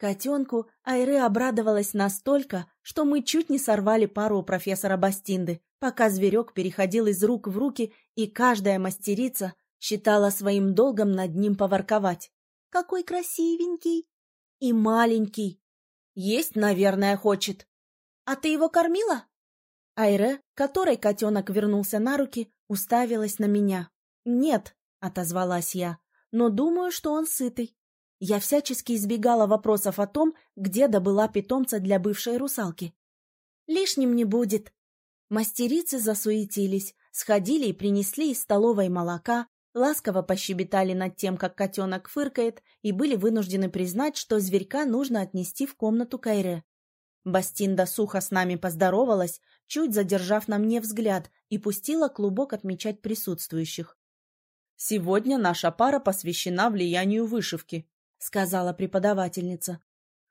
Котенку Айре обрадовалась настолько, что мы чуть не сорвали пару у профессора Бастинды, пока зверек переходил из рук в руки, и каждая мастерица считала своим долгом над ним поворковать. «Какой красивенький!» «И маленький!» «Есть, наверное, хочет!» «А ты его кормила?» Айре, которой котенок вернулся на руки, уставилась на меня. «Нет», — отозвалась я, — «но думаю, что он сытый». Я всячески избегала вопросов о том, где добыла питомца для бывшей русалки. «Лишним не будет». Мастерицы засуетились, сходили и принесли из столовой молока, ласково пощебетали над тем, как котенок фыркает, и были вынуждены признать, что зверька нужно отнести в комнату Кайре. Бастинда сухо с нами поздоровалась, чуть задержав на мне взгляд, и пустила клубок отмечать присутствующих. «Сегодня наша пара посвящена влиянию вышивки», — сказала преподавательница.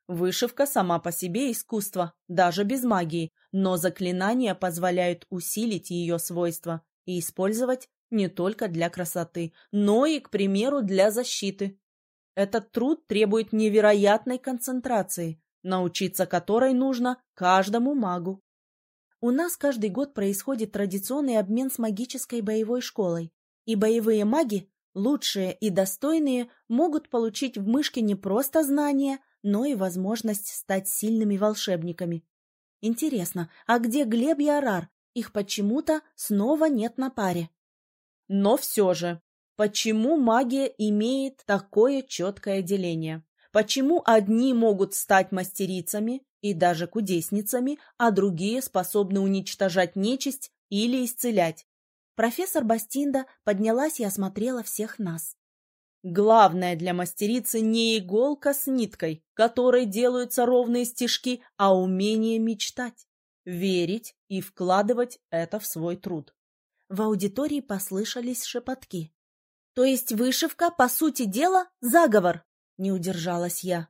Вышивка сама по себе искусство, даже без магии, но заклинания позволяют усилить ее свойства и использовать не только для красоты, но и, к примеру, для защиты. Этот труд требует невероятной концентрации, научиться которой нужно каждому магу. У нас каждый год происходит традиционный обмен с магической боевой школой, и боевые маги Лучшие и достойные могут получить в мышке не просто знания, но и возможность стать сильными волшебниками. Интересно, а где Глеб и Арар? Их почему-то снова нет на паре. Но все же, почему магия имеет такое четкое деление? Почему одни могут стать мастерицами и даже кудесницами, а другие способны уничтожать нечисть или исцелять? Профессор Бастинда поднялась и осмотрела всех нас. Главное для мастерицы не иголка с ниткой, которой делаются ровные стежки, а умение мечтать, верить и вкладывать это в свой труд. В аудитории послышались шепотки. То есть вышивка, по сути дела, заговор, не удержалась я.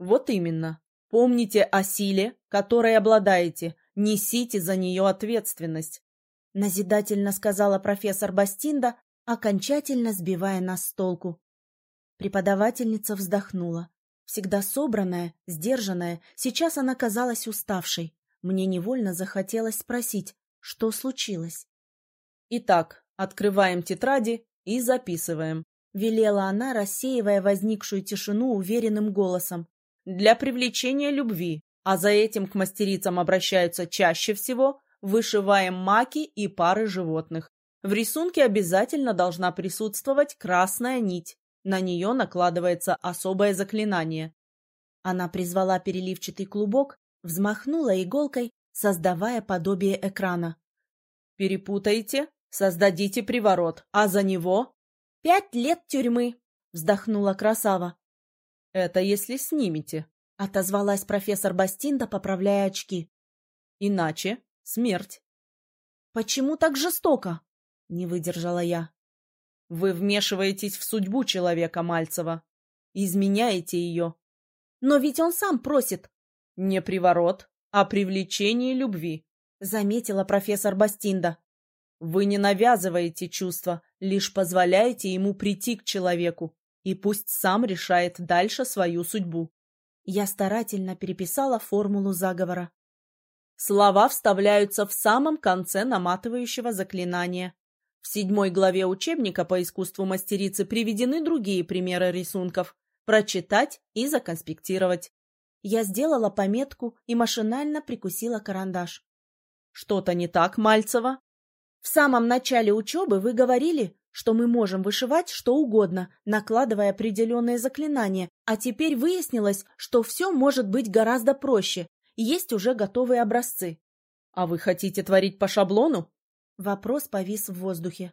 Вот именно. Помните о силе, которой обладаете, несите за нее ответственность, — назидательно сказала профессор Бастинда, окончательно сбивая нас с толку. Преподавательница вздохнула. Всегда собранная, сдержанная, сейчас она казалась уставшей. Мне невольно захотелось спросить, что случилось. «Итак, открываем тетради и записываем», — велела она, рассеивая возникшую тишину уверенным голосом. «Для привлечения любви, а за этим к мастерицам обращаются чаще всего, Вышиваем маки и пары животных. В рисунке обязательно должна присутствовать красная нить. На нее накладывается особое заклинание. Она призвала переливчатый клубок, взмахнула иголкой, создавая подобие экрана. «Перепутаете? Создадите приворот, а за него...» «Пять лет тюрьмы!» — вздохнула красава. «Это если снимете», — отозвалась профессор Бастинда, поправляя очки. «Иначе Смерть. Почему так жестоко? Не выдержала я. Вы вмешиваетесь в судьбу человека, Мальцева. Изменяете ее. Но ведь он сам просит. Не приворот, а привлечение любви, заметила профессор Бастинда. Вы не навязываете чувства, лишь позволяете ему прийти к человеку, и пусть сам решает дальше свою судьбу. Я старательно переписала формулу заговора. Слова вставляются в самом конце наматывающего заклинания. В седьмой главе учебника по искусству мастерицы приведены другие примеры рисунков. Прочитать и законспектировать. Я сделала пометку и машинально прикусила карандаш. Что-то не так, Мальцева? В самом начале учебы вы говорили, что мы можем вышивать что угодно, накладывая определенные заклинания, а теперь выяснилось, что все может быть гораздо проще, есть уже готовые образцы. А вы хотите творить по шаблону? Вопрос повис в воздухе.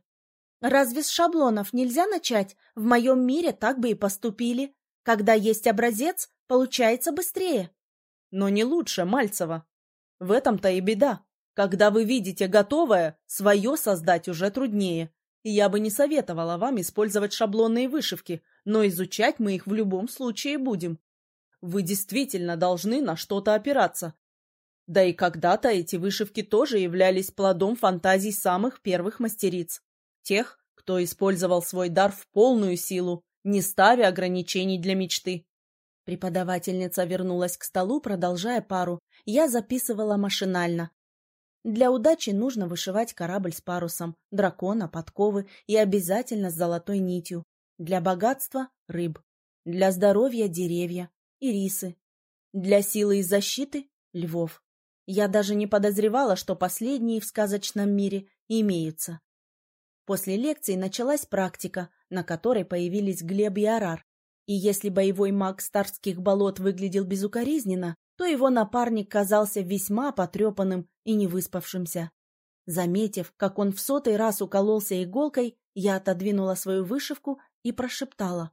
Разве с шаблонов нельзя начать? В моем мире так бы и поступили. Когда есть образец, получается быстрее. Но не лучше, Мальцева. В этом-то и беда. Когда вы видите готовое, свое создать уже труднее. И я бы не советовала вам использовать шаблонные вышивки, но изучать мы их в любом случае будем. Вы действительно должны на что-то опираться. Да и когда-то эти вышивки тоже являлись плодом фантазий самых первых мастериц. Тех, кто использовал свой дар в полную силу, не ставя ограничений для мечты. Преподавательница вернулась к столу, продолжая пару. Я записывала машинально. Для удачи нужно вышивать корабль с парусом, дракона, подковы и обязательно с золотой нитью. Для богатства – рыб. Для здоровья – деревья, ирисы. Для силы и защиты – львов. Я даже не подозревала, что последние в сказочном мире имеются. После лекции началась практика, на которой появились Глеб и Арар. И если боевой маг Старских болот выглядел безукоризненно, то его напарник казался весьма потрепанным и невыспавшимся. Заметив, как он в сотый раз укололся иголкой, я отодвинула свою вышивку и прошептала.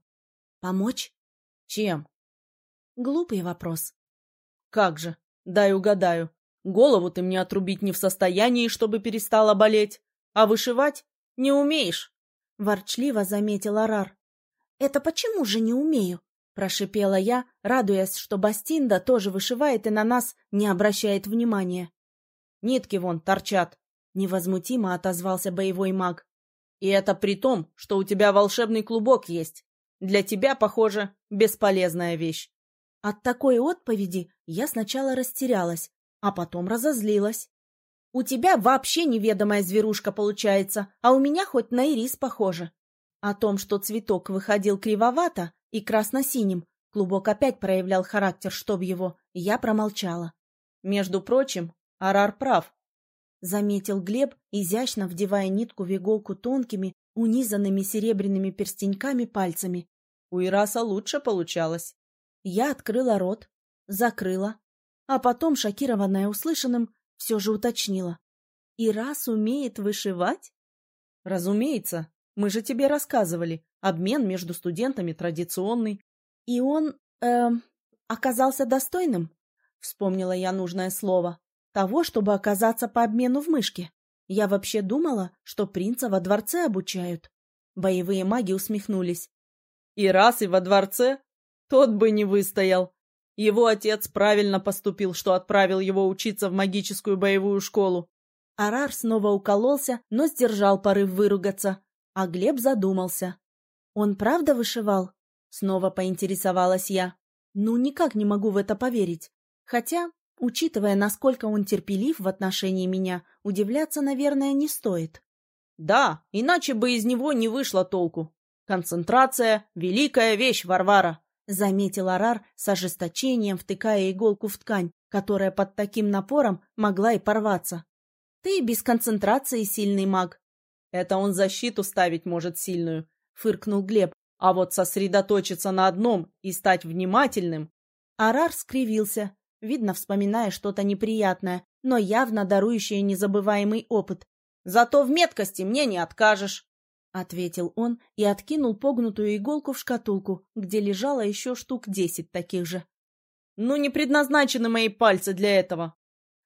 «Помочь?» «Чем?» Глупый вопрос. «Как же? Дай угадаю. Голову ты мне отрубить не в состоянии, чтобы перестала болеть, а вышивать не умеешь!» — ворчливо заметил Арар. «Это почему же не умею?» — прошипела я, радуясь, что Бастинда тоже вышивает и на нас не обращает внимания. «Нитки вон торчат!» — невозмутимо отозвался боевой маг. «И это при том, что у тебя волшебный клубок есть. Для тебя, похоже, бесполезная вещь». От такой отповеди я сначала растерялась, а потом разозлилась. У тебя вообще неведомая зверушка получается, а у меня хоть на ирис похоже. О том, что цветок выходил кривовато и красно-синим, клубок опять проявлял характер, чтоб его, я промолчала. Между прочим, Арар прав. Заметил Глеб, изящно вдевая нитку в иголку тонкими, унизанными серебряными перстеньками пальцами. У Ираса лучше получалось. Я открыла рот, закрыла, а потом, шокированная услышанным, все же уточнила. «И раз умеет вышивать?» «Разумеется. Мы же тебе рассказывали. Обмен между студентами традиционный». «И он, эм, оказался достойным?» Вспомнила я нужное слово. «Того, чтобы оказаться по обмену в мышке. Я вообще думала, что принца во дворце обучают». Боевые маги усмехнулись. «И раз и во дворце? Тот бы не выстоял. Его отец правильно поступил, что отправил его учиться в магическую боевую школу. Арар снова укололся, но сдержал порыв выругаться, а Глеб задумался. «Он правда вышивал?» Снова поинтересовалась я. «Ну, никак не могу в это поверить. Хотя, учитывая, насколько он терпелив в отношении меня, удивляться, наверное, не стоит». «Да, иначе бы из него не вышло толку. Концентрация — великая вещь, Варвара. Заметил Арар с ожесточением, втыкая иголку в ткань, которая под таким напором могла и порваться. «Ты без концентрации сильный маг». «Это он защиту ставить может сильную», — фыркнул Глеб. «А вот сосредоточиться на одном и стать внимательным...» Арар скривился, видно, вспоминая что-то неприятное, но явно дарующее незабываемый опыт. «Зато в меткости мне не откажешь». — ответил он и откинул погнутую иголку в шкатулку, где лежало еще штук десять таких же. «Ну, не предназначены мои пальцы для этого!»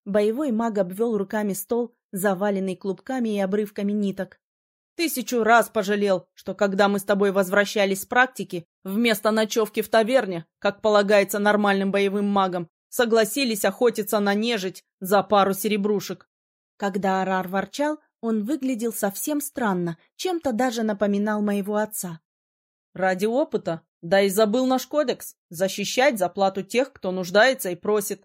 Боевой маг обвел руками стол, заваленный клубками и обрывками ниток. «Тысячу раз пожалел, что когда мы с тобой возвращались с практики, вместо ночевки в таверне, как полагается нормальным боевым магам, согласились охотиться на нежить за пару серебрушек». Когда Арар ворчал, он выглядел совсем странно, чем-то даже напоминал моего отца. «Ради опыта? Да и забыл наш кодекс. Защищать за плату тех, кто нуждается и просит».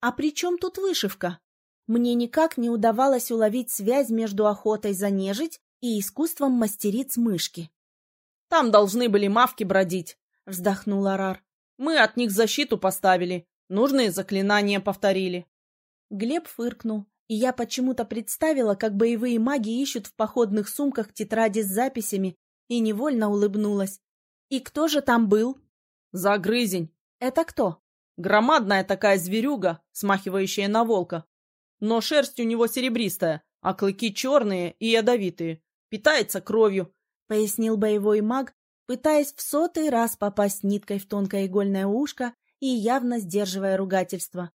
«А при чем тут вышивка?» Мне никак не удавалось уловить связь между охотой за нежить и искусством мастериц мышки. «Там должны были мавки бродить», — вздохнул Арар. «Мы от них защиту поставили, нужные заклинания повторили». Глеб фыркнул, и я почему-то представила, как боевые маги ищут в походных сумках тетради с записями, и невольно улыбнулась. «И кто же там был?» «Загрызень». «Это кто?» «Громадная такая зверюга, смахивающая на волка. Но шерсть у него серебристая, а клыки черные и ядовитые. Питается кровью», — пояснил боевой маг, пытаясь в сотый раз попасть ниткой в тонкое игольное ушко и явно сдерживая ругательство.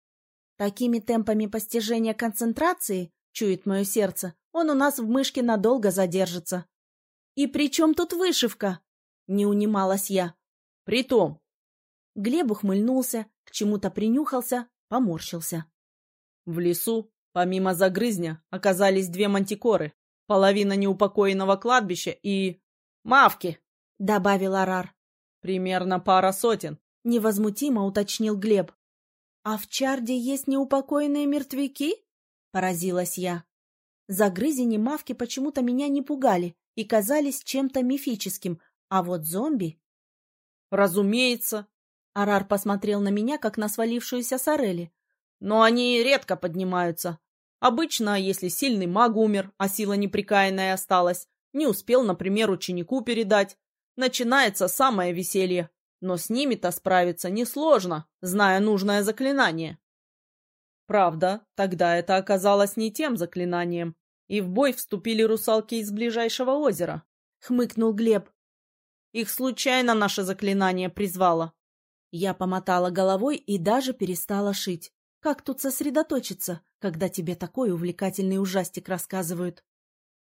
Такими темпами постижения концентрации, чует мое сердце, он у нас в мышке надолго задержится. «И при чем тут вышивка?» — не унималась я. «Притом». Глеб ухмыльнулся, к чему-то принюхался, поморщился. В лесу, помимо загрызня, оказались две мантикоры, половина неупокоенного кладбища и... «Мавки!» — добавил Арар. «Примерно пара сотен. — невозмутимо уточнил Глеб. «А в Чарде есть неупокоенные мертвяки?» — поразилась я. Загрызени мавки почему-то меня не пугали и казались чем-то мифическим, а вот зомби... «Разумеется!» — Арар посмотрел на меня, как на свалившуюся сорели. «Но они редко поднимаются. Обычно, если сильный маг умер, а сила неприкаянная осталась, не успел, например, ученику передать, начинается самое веселье. Но с ними-то справиться несложно, зная нужное заклинание. Правда, тогда это оказалось не тем заклинанием, и в бой вступили русалки из ближайшего озера. Хмыкнул Глеб. Их случайно наше заклинание призвало. Я помотала головой и даже перестала шить. Как тут сосредоточиться, когда тебе такой увлекательный ужастик рассказывают?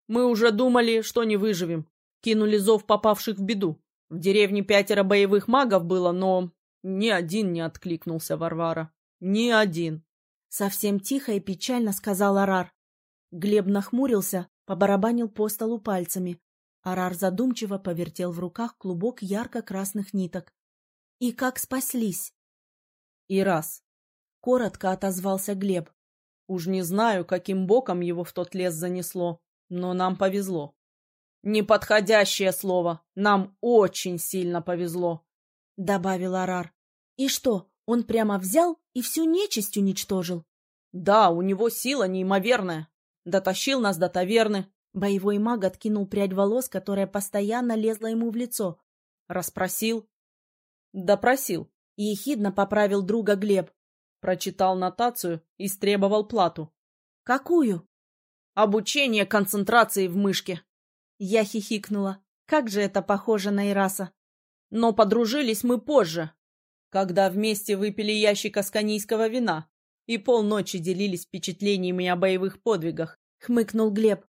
Мы уже думали, что не выживем. Кинули зов попавших в беду. В деревне пятеро боевых магов было, но ни один не откликнулся Варвара. Ни один. Совсем тихо и печально сказал Арар. Глеб нахмурился, побарабанил по столу пальцами. Арар задумчиво повертел в руках клубок ярко-красных ниток. И как спаслись? И раз. Коротко отозвался Глеб. Уж не знаю, каким боком его в тот лес занесло, но нам повезло. Неподходящее слово. Нам очень сильно повезло, — добавил Арар. И что, он прямо взял и всю нечисть уничтожил? Да, у него сила неимоверная. Дотащил нас до таверны. Боевой маг откинул прядь волос, которая постоянно лезла ему в лицо. Расспросил. Допросил. Ехидно поправил друга Глеб. Прочитал нотацию и стребовал плату. Какую? Обучение концентрации в мышке. Я хихикнула. Как же это похоже на Ираса. Но подружились мы позже, когда вместе выпили ящик асканийского вина и полночи делились впечатлениями о боевых подвигах, — хмыкнул Глеб.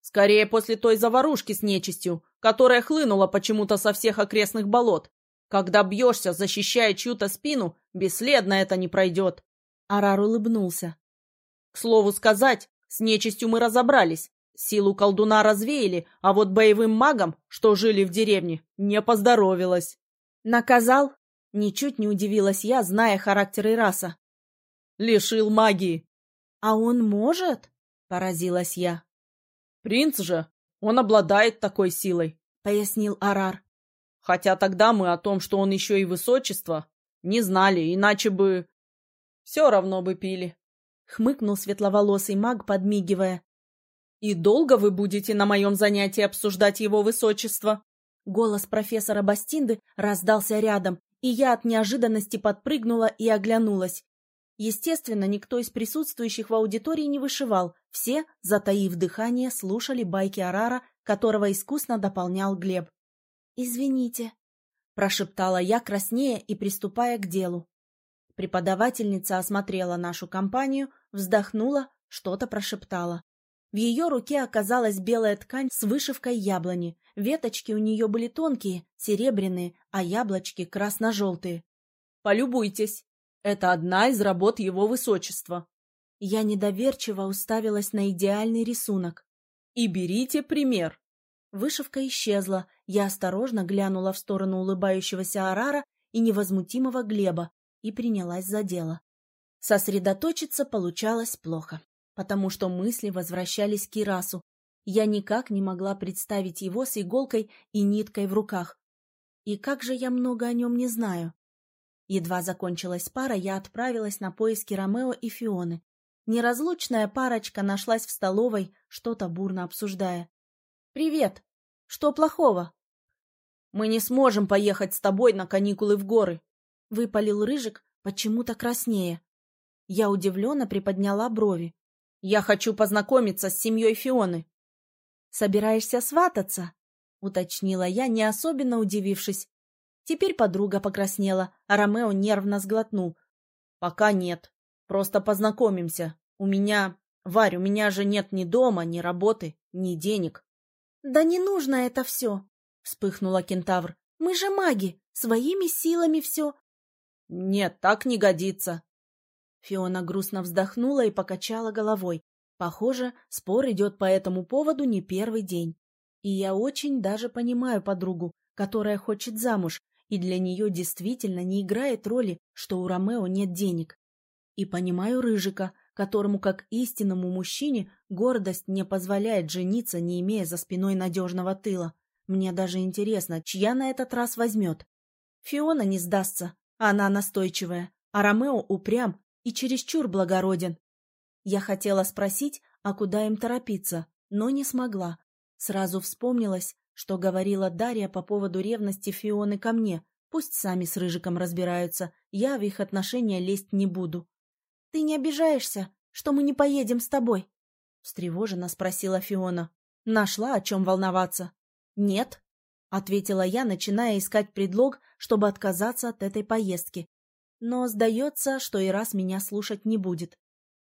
Скорее после той заварушки с нечистью, которая хлынула почему-то со всех окрестных болот. Когда бьешься, защищая чью-то спину, бесследно это не пройдет. Арар улыбнулся. К слову сказать, с нечистью мы разобрались. Силу колдуна развеяли, а вот боевым магам, что жили в деревне, не поздоровилось. Наказал? Ничуть не удивилась я, зная характер Ираса. Лишил магии. А он может? Поразилась я. Принц же, он обладает такой силой, пояснил Арар. Хотя тогда мы о том, что он еще и высочество, не знали, иначе бы... Все равно бы пили. Хмыкнул светловолосый маг, подмигивая. «И долго вы будете на моем занятии обсуждать его высочество?» Голос профессора Бастинды раздался рядом, и я от неожиданности подпрыгнула и оглянулась. Естественно, никто из присутствующих в аудитории не вышивал, все, затаив дыхание, слушали байки Арара, которого искусно дополнял Глеб. «Извините», — прошептала я краснее и приступая к делу. Преподавательница осмотрела нашу компанию, вздохнула, что-то прошептала. В ее руке оказалась белая ткань с вышивкой яблони. Веточки у нее были тонкие, серебряные, а яблочки красно-желтые. «Полюбуйтесь. Это одна из работ его высочества». Я недоверчиво уставилась на идеальный рисунок. «И берите пример». Вышивка исчезла. Я осторожно глянула в сторону улыбающегося Арара и невозмутимого Глеба и принялась за дело. Сосредоточиться получалось плохо потому что мысли возвращались к Ирасу. Я никак не могла представить его с иголкой и ниткой в руках. И как же я много о нем не знаю. Едва закончилась пара, я отправилась на поиски Ромео и Фионы. Неразлучная парочка нашлась в столовой, что-то бурно обсуждая. «Привет! Что плохого?» «Мы не сможем поехать с тобой на каникулы в горы», — выпалил Рыжик, почему-то краснее. Я удивленно приподняла брови. Я хочу познакомиться с семьей Фионы. Собираешься свататься? Уточнила я, не особенно удивившись. Теперь подруга покраснела, а Ромео нервно сглотнул. Пока нет. Просто познакомимся. У меня... Варь, у меня же нет ни дома, ни работы, ни денег. Да не нужно это все, вспыхнула кентавр. Мы же маги, своими силами все. Нет, так не годится. Фиона грустно вздохнула и покачала головой. Похоже, спор идет по этому поводу не первый день. И я очень даже понимаю подругу, которая хочет замуж, и для нее действительно не играет роли, что у Ромео нет денег. И понимаю Рыжика, которому, как истинному мужчине, гордость не позволяет жениться, не имея за спиной надежного тыла. Мне даже интересно, чья на этот раз возьмет. Фиона не сдастся, она настойчивая, а Ромео упрям и чересчур благороден. Я хотела спросить, а куда им торопиться, но не смогла. Сразу вспомнилось, что говорила Дарья по поводу ревности Фионы ко мне. Пусть сами с Рыжиком разбираются, я в их отношения лезть не буду. — Ты не обижаешься, что мы не поедем с тобой? — встревоженно спросила Фиона. Нашла о чем волноваться. — Нет, — ответила я, начиная искать предлог, чтобы отказаться от этой поездки. Но сдается, что и раз меня слушать не будет.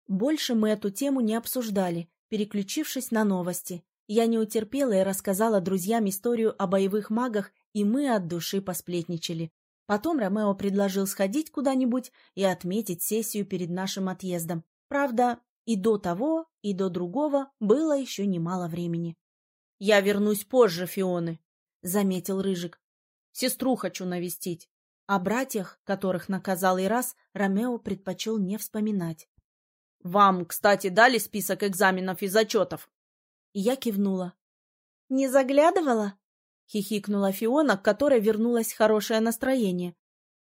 Больше мы эту тему не обсуждали, переключившись на новости. Я не утерпела и рассказала друзьям историю о боевых магах, и мы от души посплетничали. Потом Ромео предложил сходить куда-нибудь и отметить сессию перед нашим отъездом. Правда, и до того, и до другого было еще немало времени. — Я вернусь позже, Фионы, — заметил Рыжик. — Сестру хочу навестить. О братьях, которых наказал и раз, Ромео предпочел не вспоминать. — Вам, кстати, дали список экзаменов и зачетов? Я кивнула. — Не заглядывала? — хихикнула Фиона, к которой вернулось хорошее настроение.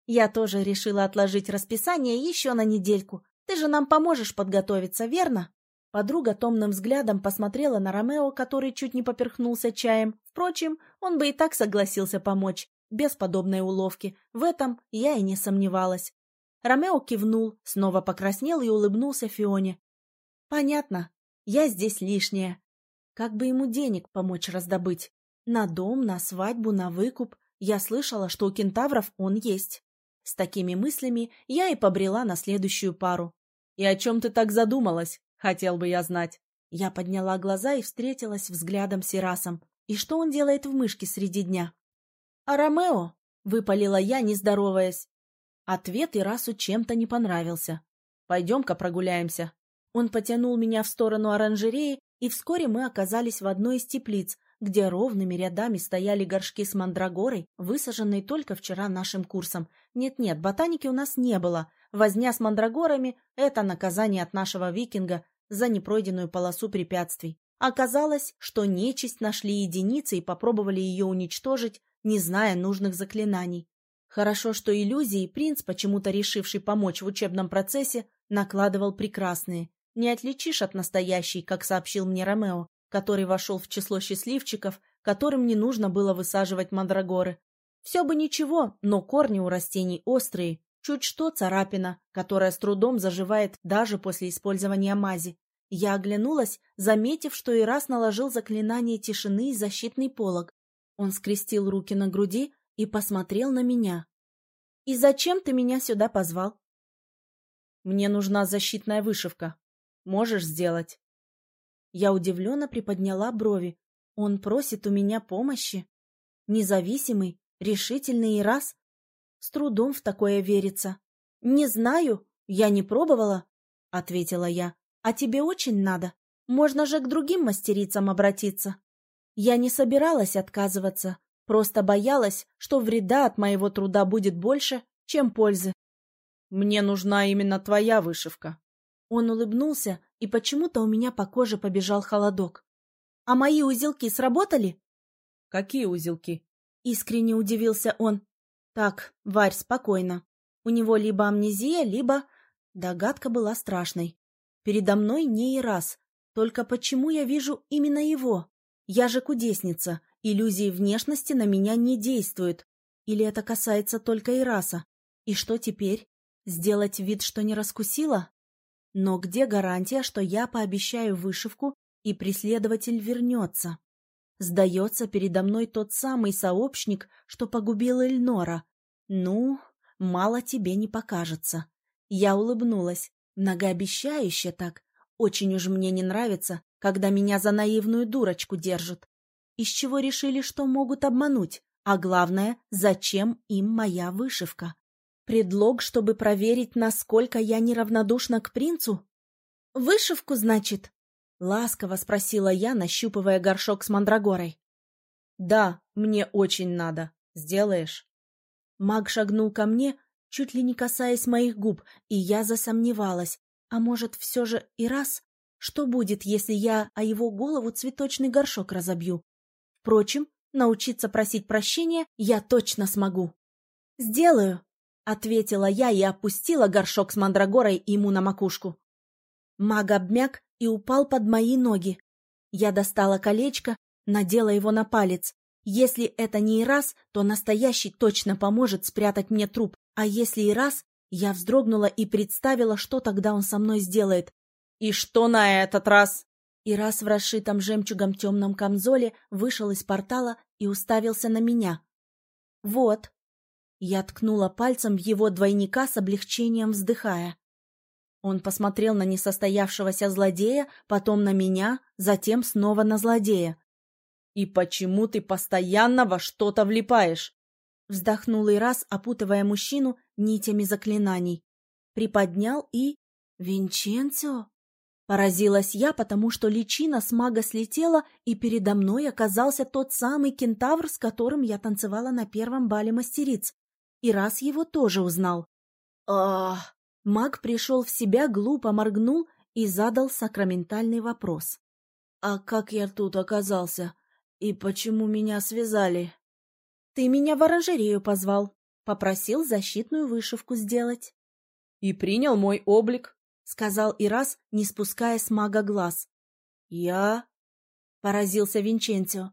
Я тоже решила отложить расписание еще на недельку. Ты же нам поможешь подготовиться, верно? Подруга томным взглядом посмотрела на Ромео, который чуть не поперхнулся чаем. Впрочем, он бы и так согласился помочь, без подобной уловки. В этом я и не сомневалась. Ромео кивнул, снова покраснел и улыбнулся Фионе. «Понятно. Я здесь лишняя. Как бы ему денег помочь раздобыть? На дом, на свадьбу, на выкуп. Я слышала, что у кентавров он есть. С такими мыслями я и побрела на следующую пару. «И о чем ты так задумалась? Хотел бы я знать». Я подняла глаза и встретилась взглядом с Ирасом. И что он делает в мышке среди дня? «А Ромео?» — выпалила я, не здороваясь. Ответ Ирасу чем-то не понравился. «Пойдем-ка прогуляемся». Он потянул меня в сторону оранжереи, и вскоре мы оказались в одной из теплиц, где ровными рядами стояли горшки с мандрагорой, высаженные только вчера нашим курсом. Нет-нет, ботаники у нас не было. Возня с мандрагорами — это наказание от нашего викинга за непройденную полосу препятствий. Оказалось, что нечисть нашли единицы и попробовали ее уничтожить, не зная нужных заклинаний. Хорошо, что иллюзии принц, почему-то решивший помочь в учебном процессе, накладывал прекрасные. Не отличишь от настоящей, как сообщил мне Ромео, который вошел в число счастливчиков, которым не нужно было высаживать мандрагоры. Все бы ничего, но корни у растений острые, чуть что царапина, которая с трудом заживает даже после использования мази. Я оглянулась, заметив, что и раз наложил заклинание тишины и защитный полог. Он скрестил руки на груди и посмотрел на меня. — И зачем ты меня сюда позвал? — Мне нужна защитная вышивка, Можешь сделать?» Я удивленно приподняла брови. Он просит у меня помощи. Независимый, решительный и раз. С трудом в такое верится. «Не знаю, я не пробовала», — ответила я. «А тебе очень надо. Можно же к другим мастерицам обратиться». Я не собиралась отказываться, просто боялась, что вреда от моего труда будет больше, чем пользы. «Мне нужна именно твоя вышивка», он улыбнулся, и почему-то у меня по коже побежал холодок. — А мои узелки сработали? — Какие узелки? — искренне удивился он. — Так, Варь, спокойно. У него либо амнезия, либо... Догадка была страшной. Передо мной не и раз. Только почему я вижу именно его? Я же кудесница. Иллюзии внешности на меня не действуют. Или это касается только Ираса? И что теперь? Сделать вид, что не раскусила? Но где гарантия, что я пообещаю вышивку, и преследователь вернется? Сдается передо мной тот самый сообщник, что погубил Эльнора. Ну, мало тебе не покажется. Я улыбнулась, многообещающе так. Очень уж мне не нравится, когда меня за наивную дурочку держат. Из чего решили, что могут обмануть? А главное, зачем им моя вышивка? Предлог, чтобы проверить, насколько я неравнодушна к принцу? Вышивку, значит? Ласково спросила я, нащупывая горшок с мандрагорой. Да, мне очень надо. Сделаешь? Маг шагнул ко мне, чуть ли не касаясь моих губ, и я засомневалась. А может, все же и раз? Что будет, если я о его голову цветочный горшок разобью? Впрочем, научиться просить прощения я точно смогу. «Сделаю», — ответила я и опустила горшок с мандрагорой ему на макушку. Маг обмяк и упал под мои ноги. Я достала колечко, надела его на палец. Если это не и раз, то настоящий точно поможет спрятать мне труп, а если и раз, я вздрогнула и представила, что тогда он со мной сделает. «И что на этот раз?» И раз в расшитом жемчугом темном камзоле вышел из портала и уставился на меня. «Вот». Я ткнула пальцем в его двойника с облегчением вздыхая. Он посмотрел на несостоявшегося злодея, потом на меня, затем снова на злодея. «И почему ты постоянно во что-то влипаешь?» Вздохнул и раз, опутывая мужчину нитями заклинаний. Приподнял и... «Винченцо?» Поразилась я, потому что личина с мага слетела, и передо мной оказался тот самый кентавр, с которым я танцевала на первом бале мастериц. И раз его тоже узнал. «Ах!» Маг пришел в себя, глупо моргнул и задал сакраментальный вопрос. «А как я тут оказался? И почему меня связали?» «Ты меня в оранжерею позвал», — попросил защитную вышивку сделать. «И принял мой облик», — сказал Ирас, не спуская с мага глаз. «Я?» — поразился Винченцио.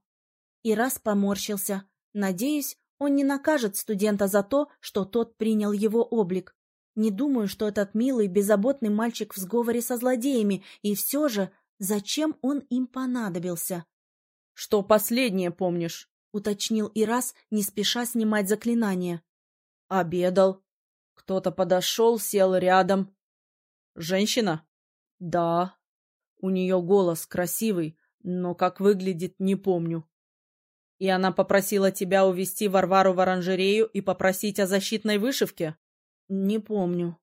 Ирас поморщился. Надеюсь, он не накажет студента за то, что тот принял его облик. Не думаю, что этот милый, беззаботный мальчик в сговоре со злодеями, и все же, зачем он им понадобился? — Что последнее помнишь? — уточнил Ирас, не спеша снимать заклинание. — Обедал. Кто-то подошел, сел рядом. — Женщина? — Да. У нее голос красивый, но как выглядит, не помню. И она попросила тебя увести Варвару в оранжерею и попросить о защитной вышивке? Не помню.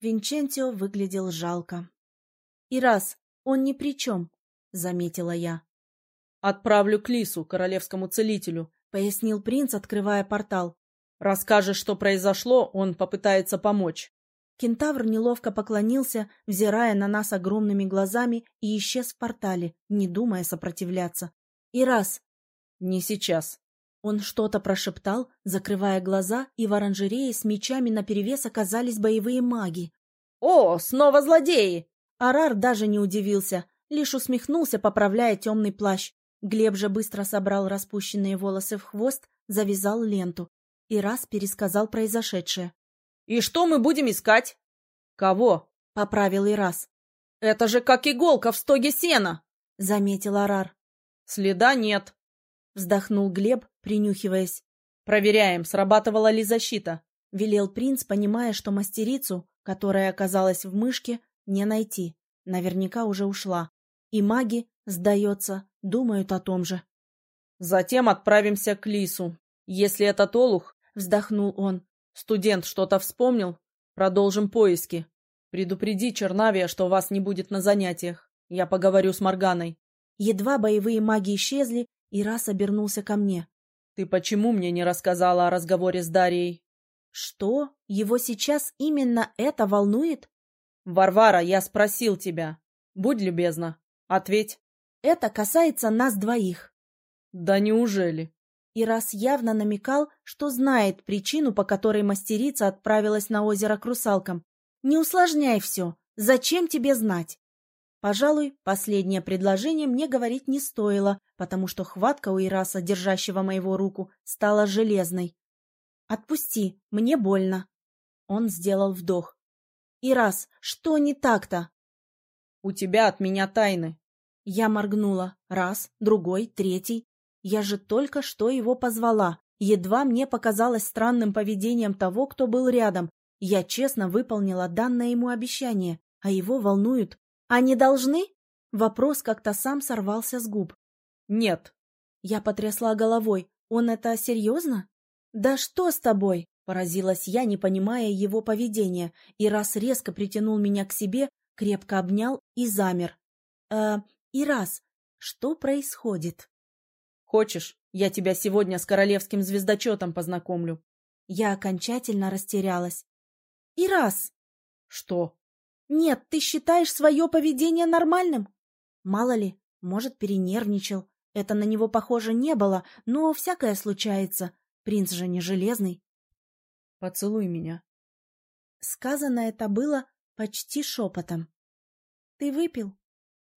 Винчентио выглядел жалко. И раз, он ни при чем, заметила я. Отправлю к Лису, королевскому целителю, пояснил принц, открывая портал. Расскажешь, что произошло, он попытается помочь. Кентавр неловко поклонился, взирая на нас огромными глазами, и исчез в портале, не думая сопротивляться. И раз. Не сейчас. Он что-то прошептал, закрывая глаза, и в оранжерее с мечами наперевес оказались боевые маги. «О, снова злодеи!» Арар даже не удивился, лишь усмехнулся, поправляя темный плащ. Глеб же быстро собрал распущенные волосы в хвост, завязал ленту и раз пересказал произошедшее. «И что мы будем искать?» «Кого?» — поправил и раз. «Это же как иголка в стоге сена!» — заметил Арар. «Следа нет», Вздохнул Глеб, принюхиваясь. «Проверяем, срабатывала ли защита», — велел принц, понимая, что мастерицу, которая оказалась в мышке, не найти. Наверняка уже ушла. И маги, сдается, думают о том же. «Затем отправимся к Лису. Если этот олух...» — вздохнул он. «Студент что-то вспомнил? Продолжим поиски. Предупреди Чернавия, что вас не будет на занятиях. Я поговорю с Морганой». Едва боевые маги исчезли, и раз обернулся ко мне. «Ты почему мне не рассказала о разговоре с Дарьей?» «Что? Его сейчас именно это волнует?» «Варвара, я спросил тебя. Будь любезна. Ответь». «Это касается нас двоих». «Да неужели?» И раз явно намекал, что знает причину, по которой мастерица отправилась на озеро к русалкам. «Не усложняй все. Зачем тебе знать?» Пожалуй, последнее предложение мне говорить не стоило, потому что хватка у Ираса, держащего моего руку, стала железной. «Отпусти, мне больно». Он сделал вдох. «Ирас, что не так-то?» «У тебя от меня тайны». Я моргнула. Раз, другой, третий. Я же только что его позвала. Едва мне показалось странным поведением того, кто был рядом. Я честно выполнила данное ему обещание, а его волнуют «Они должны?» Вопрос как-то сам сорвался с губ. «Нет». Я потрясла головой. «Он это серьезно?» «Да что с тобой?» Поразилась я, не понимая его поведения, и раз резко притянул меня к себе, крепко обнял и замер. «Э, и раз, что происходит?» «Хочешь, я тебя сегодня с королевским звездочетом познакомлю?» Я окончательно растерялась. И раз. Что? Нет, ты считаешь свое поведение нормальным? Мало ли, может, перенервничал. Это на него похоже не было, но всякое случается. Принц же не железный. Поцелуй меня. Сказано это было почти шепотом. Ты выпил?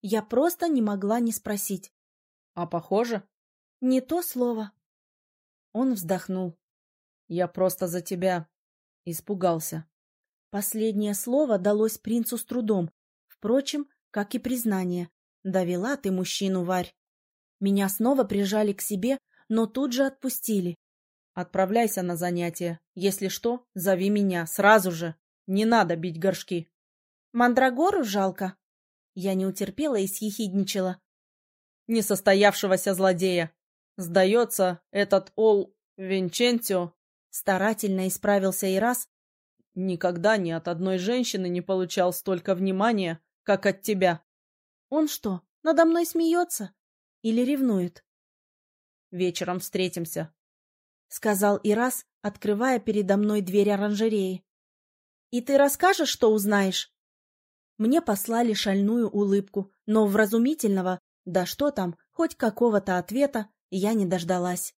Я просто не могла не спросить. А похоже? Не то слово. Он вздохнул. Я просто за тебя испугался. Последнее слово далось принцу с трудом. Впрочем, как и признание. Довела ты мужчину, Варь. Меня снова прижали к себе, но тут же отпустили. Отправляйся на занятия. Если что, зови меня сразу же. Не надо бить горшки. Мандрагору жалко. Я не утерпела и съехидничала. Несостоявшегося злодея. Сдается, этот Ол Винченцио старательно исправился и раз. Никогда ни от одной женщины не получал столько внимания, как от тебя. Он что, надо мной смеется? Или ревнует? Вечером встретимся, — сказал Ирас, открывая передо мной дверь оранжереи. И ты расскажешь, что узнаешь? Мне послали шальную улыбку, но вразумительного, да что там, хоть какого-то ответа, я не дождалась.